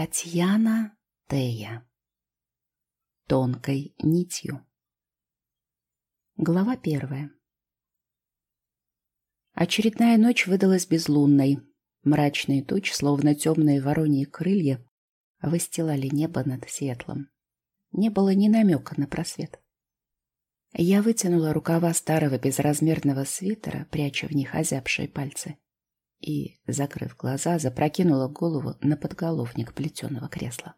Татьяна Тея. Тонкой нитью. Глава первая. Очередная ночь выдалась безлунной. Мрачные тучи, словно темные вороньи крылья, выстилали небо над Сиэтлом. Не было ни намека на просвет. Я вытянула рукава старого безразмерного свитера, пряча в них озябшие пальцы и, закрыв глаза, запрокинула голову на подголовник плетеного кресла.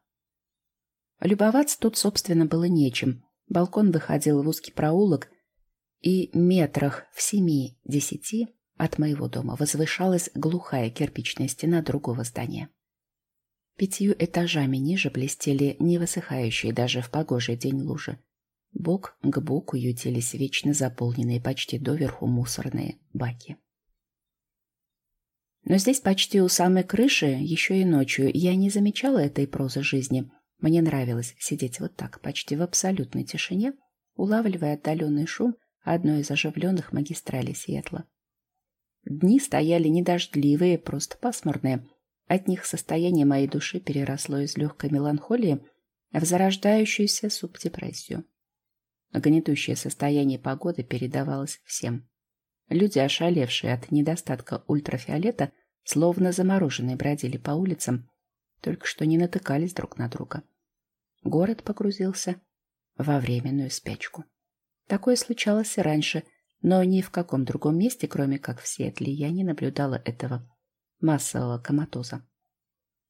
Любоваться тут, собственно, было нечем. Балкон выходил в узкий проулок, и метрах в семи-десяти от моего дома возвышалась глухая кирпичная стена другого здания. Пятью этажами ниже блестели невысыхающие даже в погожий день лужи. Бок к боку ютились вечно заполненные почти доверху мусорные баки. Но здесь почти у самой крыши, еще и ночью, я не замечала этой прозы жизни. Мне нравилось сидеть вот так, почти в абсолютной тишине, улавливая отдаленный шум одной из оживленных магистралей Сиэтла. Дни стояли не дождливые, просто пасмурные. От них состояние моей души переросло из легкой меланхолии в зарождающуюся субдепрессию. Гнетущее состояние погоды передавалось всем. Люди, ошалевшие от недостатка ультрафиолета, словно замороженные бродили по улицам, только что не натыкались друг на друга. Город погрузился во временную спячку. Такое случалось и раньше, но ни в каком другом месте, кроме как в Сиэтле, я не наблюдала этого массового коматоза.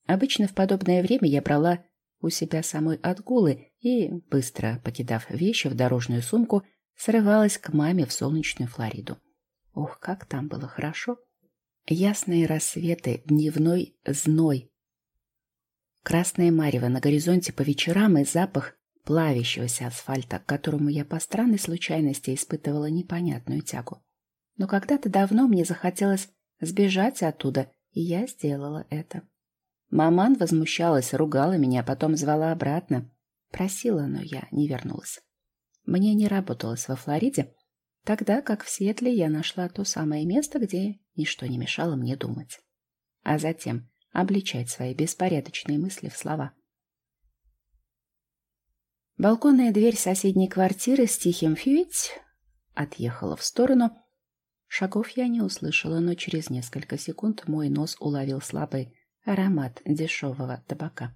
Обычно в подобное время я брала у себя самой отгулы и, быстро покидав вещи в дорожную сумку, срывалась к маме в солнечную Флориду. Ох, как там было хорошо! Ясные рассветы, дневной зной. Красное марево на горизонте по вечерам и запах плавящегося асфальта, к которому я по странной случайности испытывала непонятную тягу. Но когда-то давно мне захотелось сбежать оттуда, и я сделала это. Маман возмущалась, ругала меня, потом звала обратно. Просила, но я не вернулась. Мне не работалось во Флориде, Тогда, как в Сиэтле, я нашла то самое место, где ничто не мешало мне думать. А затем обличать свои беспорядочные мысли в слова. Балконная дверь соседней квартиры с тихим «фьють» отъехала в сторону. Шагов я не услышала, но через несколько секунд мой нос уловил слабый аромат дешевого табака.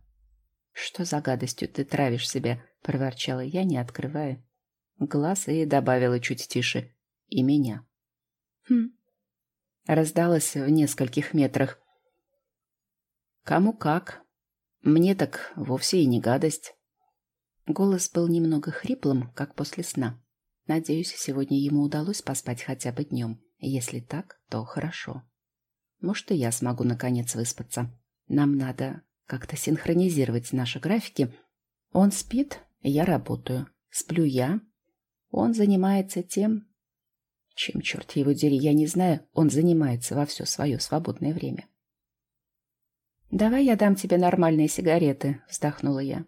«Что за гадостью ты травишь себя?» — проворчала я, не открывая глаз и добавила чуть тише «и меня». «Хм». Раздалось в нескольких метрах. «Кому как. Мне так вовсе и не гадость». Голос был немного хриплым, как после сна. Надеюсь, сегодня ему удалось поспать хотя бы днем. Если так, то хорошо. Может, и я смогу наконец выспаться. Нам надо как-то синхронизировать наши графики. Он спит, я работаю. Сплю я, он занимается тем, чем, черт его дери, я не знаю, он занимается во все свое свободное время. «Давай я дам тебе нормальные сигареты», — вздохнула я.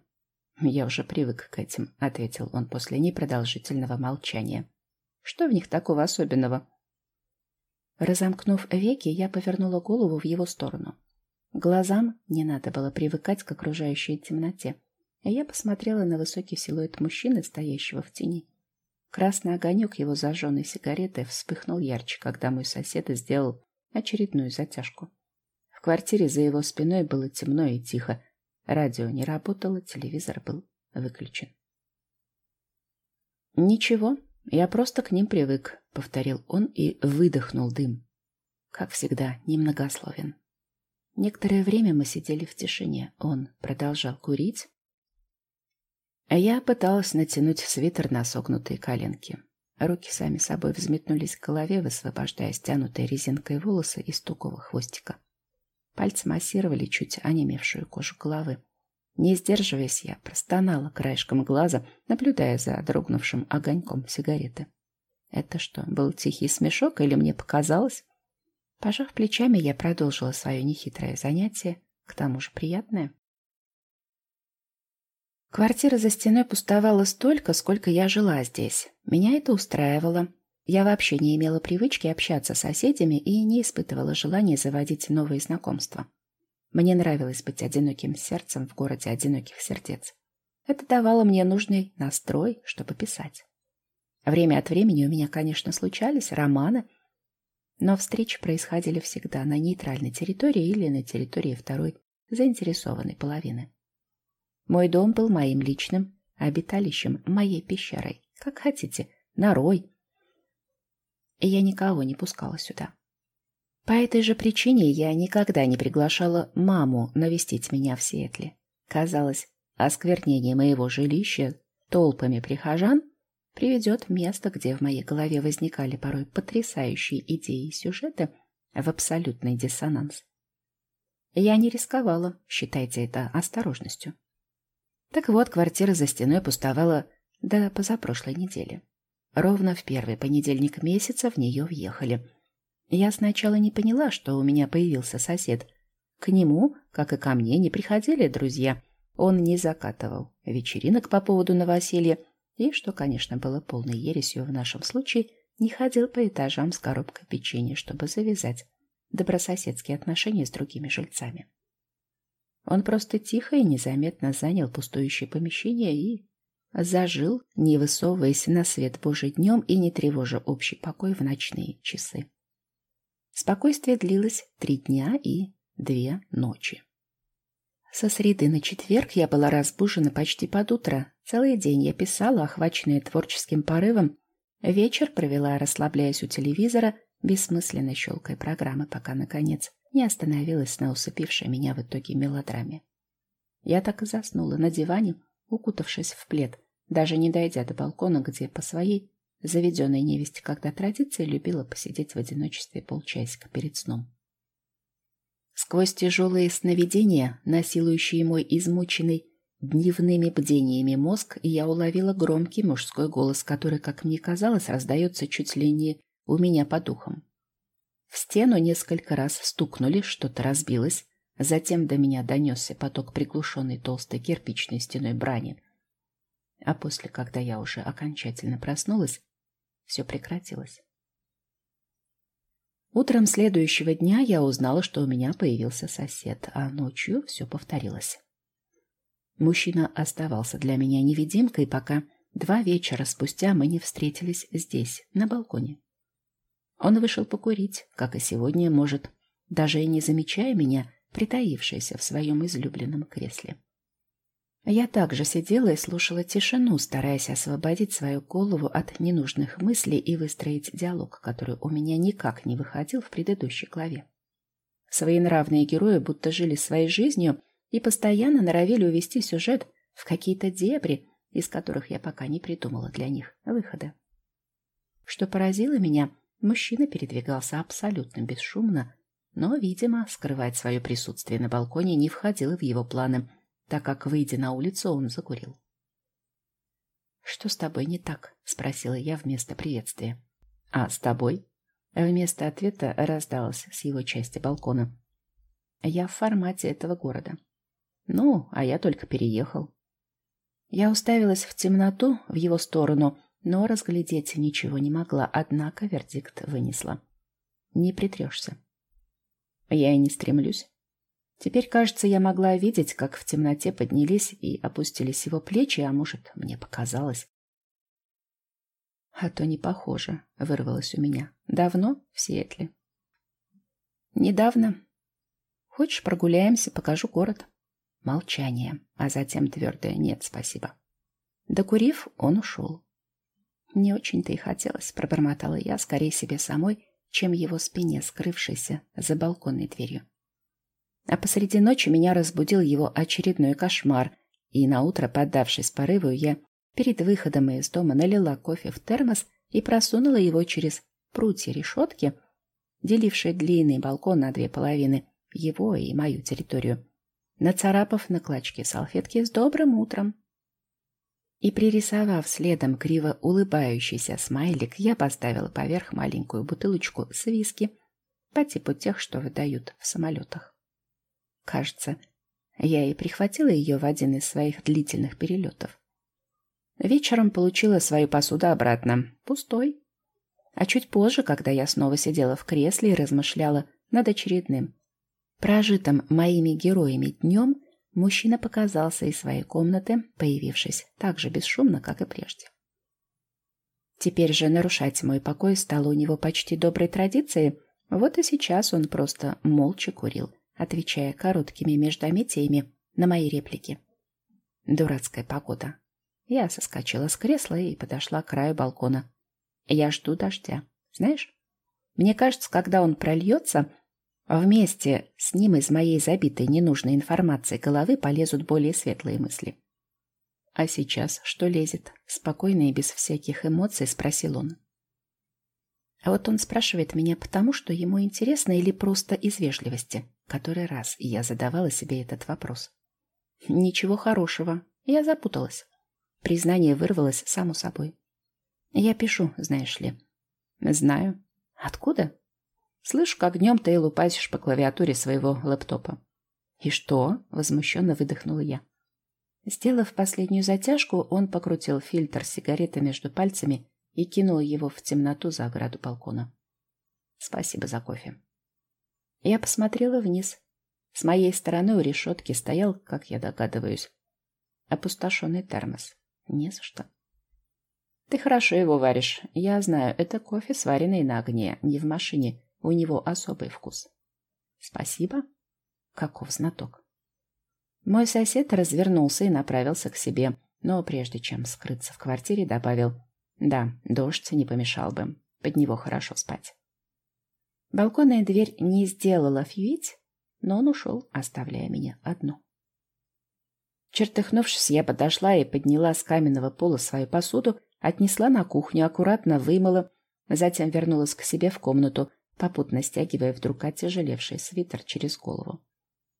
«Я уже привык к этим», — ответил он после непродолжительного молчания. «Что в них такого особенного?» Разомкнув веки, я повернула голову в его сторону. Глазам не надо было привыкать к окружающей темноте, я посмотрела на высокий силуэт мужчины, стоящего в тени. Красный огонек его зажженной сигареты вспыхнул ярче, когда мой сосед сделал очередную затяжку. В квартире за его спиной было темно и тихо. Радио не работало, телевизор был выключен. «Ничего, я просто к ним привык», — повторил он и выдохнул дым. Как всегда, немногословен. Некоторое время мы сидели в тишине. Он продолжал курить, я пыталась натянуть свитер на согнутые коленки. Руки сами собой взметнулись к голове, высвобождая стянутые резинкой волосы из тугого хвостика. Пальцы массировали чуть онемевшую кожу головы. Не сдерживаясь, я простонала краешком глаза, наблюдая за дрогнувшим огоньком сигареты. Это что, был тихий смешок или мне показалось? Пожав плечами, я продолжила свое нехитрое занятие, к тому же приятное. Квартира за стеной пустовала столько, сколько я жила здесь. Меня это устраивало. Я вообще не имела привычки общаться с соседями и не испытывала желания заводить новые знакомства. Мне нравилось быть одиноким сердцем в городе одиноких сердец. Это давало мне нужный настрой, чтобы писать. Время от времени у меня, конечно, случались романы, но встречи происходили всегда на нейтральной территории или на территории второй заинтересованной половины. Мой дом был моим личным обиталищем, моей пещерой, как хотите, норой. И я никого не пускала сюда. По этой же причине я никогда не приглашала маму навестить меня в Сиэтле. Казалось, осквернение моего жилища толпами прихожан приведет место, где в моей голове возникали порой потрясающие идеи и сюжеты, в абсолютный диссонанс. Я не рисковала, считайте это осторожностью. Так вот, квартира за стеной пустовала до позапрошлой недели. Ровно в первый понедельник месяца в нее въехали. Я сначала не поняла, что у меня появился сосед. К нему, как и ко мне, не приходили друзья. Он не закатывал вечеринок по поводу новоселья и, что, конечно, было полной ересью в нашем случае, не ходил по этажам с коробкой печенья, чтобы завязать добрососедские отношения с другими жильцами. Он просто тихо и незаметно занял пустующее помещение и зажил, не высовываясь на свет Божий днем и не тревожа общий покой в ночные часы. Спокойствие длилось три дня и две ночи. Со среды на четверг я была разбужена почти под утро. Целый день я писала, охваченная творческим порывом. Вечер провела, расслабляясь у телевизора, бессмысленно щелкая программы, пока, наконец, не остановилась на усыпившей меня в итоге мелодраме. Я так и заснула на диване, укутавшись в плед, даже не дойдя до балкона, где по своей заведенной невесте когда традиции любила посидеть в одиночестве полчасика перед сном. Сквозь тяжелые сновидения, насилующие мой измученный дневными бдениями мозг, я уловила громкий мужской голос, который, как мне казалось, раздается чуть ли не у меня по духам. В стену несколько раз стукнули, что-то разбилось. Затем до меня донесся поток приглушенной толстой кирпичной стеной брани. А после, когда я уже окончательно проснулась, все прекратилось. Утром следующего дня я узнала, что у меня появился сосед, а ночью все повторилось. Мужчина оставался для меня невидимкой, пока два вечера спустя мы не встретились здесь, на балконе. Он вышел покурить, как и сегодня, может, даже и не замечая меня, притаившаяся в своем излюбленном кресле. Я также сидела и слушала тишину, стараясь освободить свою голову от ненужных мыслей и выстроить диалог, который у меня никак не выходил в предыдущей главе. Свои нравные герои будто жили своей жизнью и постоянно норовили увести сюжет в какие-то дебри, из которых я пока не придумала для них выхода. Что поразило меня, Мужчина передвигался абсолютно бесшумно, но, видимо, скрывать свое присутствие на балконе не входило в его планы, так как, выйдя на улицу, он закурил. «Что с тобой не так?» — спросила я вместо приветствия. «А с тобой?» Вместо ответа раздалось с его части балкона. «Я в формате этого города». «Ну, а я только переехал». Я уставилась в темноту в его сторону, но разглядеть ничего не могла, однако вердикт вынесла. Не притрешься. Я и не стремлюсь. Теперь, кажется, я могла видеть, как в темноте поднялись и опустились его плечи, а может, мне показалось. А то не похоже, вырвалось у меня. Давно в Сиэтле? Недавно. Хочешь, прогуляемся, покажу город? Молчание, а затем твердое «нет, спасибо». Докурив, он ушел. Не очень-то и хотелось, пробормотала я, скорее себе самой, чем его спине, скрывшейся за балконной дверью. А посреди ночи меня разбудил его очередной кошмар, и наутро, поддавшись порыву, я перед выходом из дома налила кофе в термос и просунула его через прутья решетки, делившие длинный балкон на две половины, его и мою территорию, нацарапав на клочке салфетки с добрым утром. И пририсовав следом криво улыбающийся смайлик, я поставила поверх маленькую бутылочку с виски по типу тех, что выдают в самолетах. Кажется, я и прихватила ее в один из своих длительных перелетов. Вечером получила свою посуду обратно, пустой. А чуть позже, когда я снова сидела в кресле и размышляла над очередным Прожитым моими героями днем мужчина показался из своей комнаты, появившись так же бесшумно, как и прежде. Теперь же нарушать мой покой стало у него почти доброй традицией, вот и сейчас он просто молча курил, отвечая короткими междометиями на мои реплики. Дурацкая погода. Я соскочила с кресла и подошла к краю балкона. Я жду дождя. Знаешь, мне кажется, когда он прольется, вместе с ним из моей забитой ненужной информации головы полезут более светлые мысли. А сейчас что лезет? Спокойно и без всяких эмоций спросил он. А вот он спрашивает меня потому, что ему интересно или просто из вежливости. Который раз я задавала себе этот вопрос. Ничего хорошего. Я запуталась. Признание вырвалось само собой. Я пишу, знаешь ли. Знаю. Откуда? Слышу, как днем ты лупасишь по клавиатуре своего лэптопа. И что? Возмущенно выдохнула я. Сделав последнюю затяжку, он покрутил фильтр сигареты между пальцами и кинул его в темноту за ограду балкона. Спасибо за кофе. Я посмотрела вниз. С моей стороны у решетки стоял, как я догадываюсь, опустошенный термос. Не за что. Ты хорошо его варишь. Я знаю, это кофе, сваренный на огне, не в машине. У него особый вкус. Спасибо. Каков знаток. Мой сосед развернулся и направился к себе, но прежде чем скрыться в квартире, добавил «Да, дождь не помешал бы. Под него хорошо спать». Балконная дверь не сделала фьюить, но он ушел, оставляя меня одну. Чертыхнувшись, я подошла и подняла с каменного пола свою посуду, отнесла на кухню, аккуратно вымыла, затем вернулась к себе в комнату, попутно стягивая вдруг оттяжелевший свитер через голову.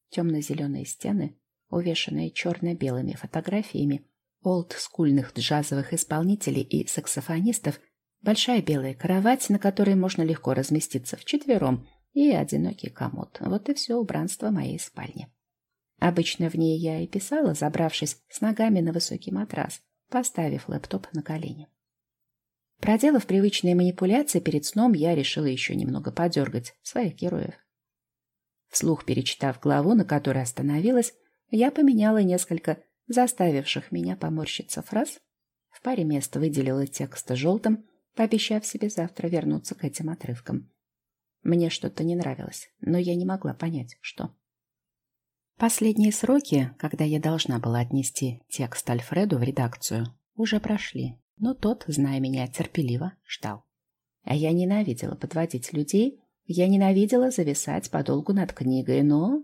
Темно-зеленые стены, увешанные черно-белыми фотографиями олдскульных джазовых исполнителей и саксофонистов, большая белая кровать, на которой можно легко разместиться вчетвером, и одинокий комод. Вот и все убранство моей спальни. Обычно в ней я и писала, забравшись с ногами на высокий матрас, поставив лэптоп на колени. Проделав привычные манипуляции перед сном, я решила еще немного подергать своих героев. Вслух перечитав главу, на которой остановилась, я поменяла несколько заставивших меня поморщиться фраз, в паре мест выделила текст желтым, пообещав себе завтра вернуться к этим отрывкам. Мне что-то не нравилось, но я не могла понять, что. Последние сроки, когда я должна была отнести текст Альфреду в редакцию, уже прошли, но тот, зная меня терпеливо, ждал. А я ненавидела подводить людей, я ненавидела зависать подолгу над книгой, но...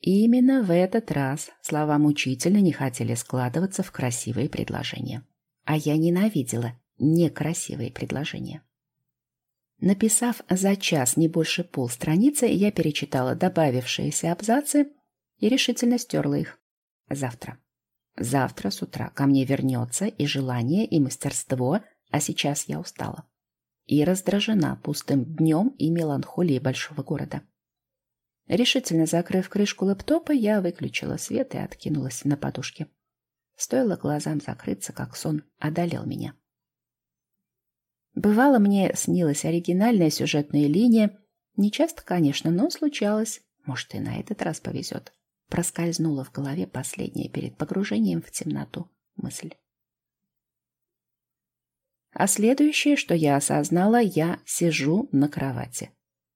именно в этот раз слова мучительно не хотели складываться в красивые предложения. А я ненавидела некрасивые предложения. Написав за час не больше полстраницы, я перечитала добавившиеся абзацы и решительно стерла их. Завтра. Завтра с утра ко мне вернется и желание, и мастерство, а сейчас я устала. И раздражена пустым днем и меланхолией большого города. Решительно закрыв крышку лэптопа, я выключила свет и откинулась на подушке. Стоило глазам закрыться, как сон одолел меня. Бывало, мне снилась оригинальная сюжетная линия. Не часто, конечно, но случалось. Может, и на этот раз повезет проскользнула в голове последняя перед погружением в темноту мысль. А следующее, что я осознала, я сижу на кровати.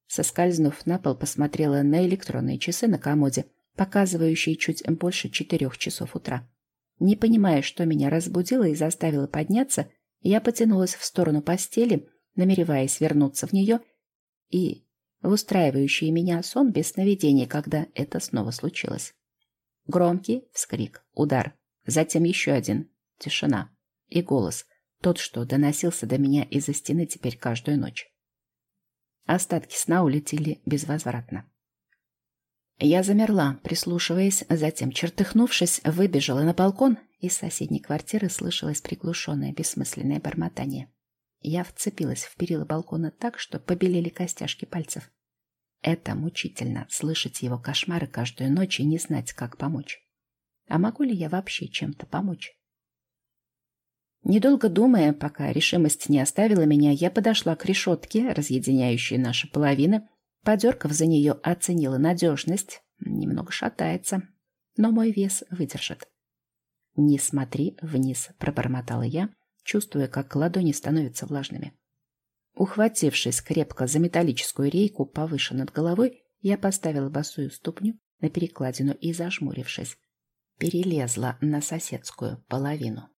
Соскользнув на пол, посмотрела на электронные часы на комоде, показывающие чуть больше четырех часов утра. Не понимая, что меня разбудило и заставило подняться, я потянулась в сторону постели, намереваясь вернуться в нее, и в устраивающий меня сон без сновидений, когда это снова случилось. Громкий вскрик, удар, затем еще один, тишина и голос, тот, что доносился до меня из-за стены теперь каждую ночь. Остатки сна улетели безвозвратно. Я замерла, прислушиваясь, затем, чертыхнувшись, выбежала на балкон, из соседней квартиры слышалось приглушенное бессмысленное бормотание. Я вцепилась в перила балкона так, что побелели костяшки пальцев. Это мучительно, слышать его кошмары каждую ночь и не знать, как помочь. А могу ли я вообще чем-то помочь? Недолго думая, пока решимость не оставила меня, я подошла к решетке, разъединяющей наши половины, Подерков за нее оценила надежность. Немного шатается, но мой вес выдержит. «Не смотри вниз», — пробормотала я, чувствуя, как ладони становятся влажными. Ухватившись крепко за металлическую рейку повыше над головой, я поставила босую ступню на перекладину и, зажмурившись, перелезла на соседскую половину.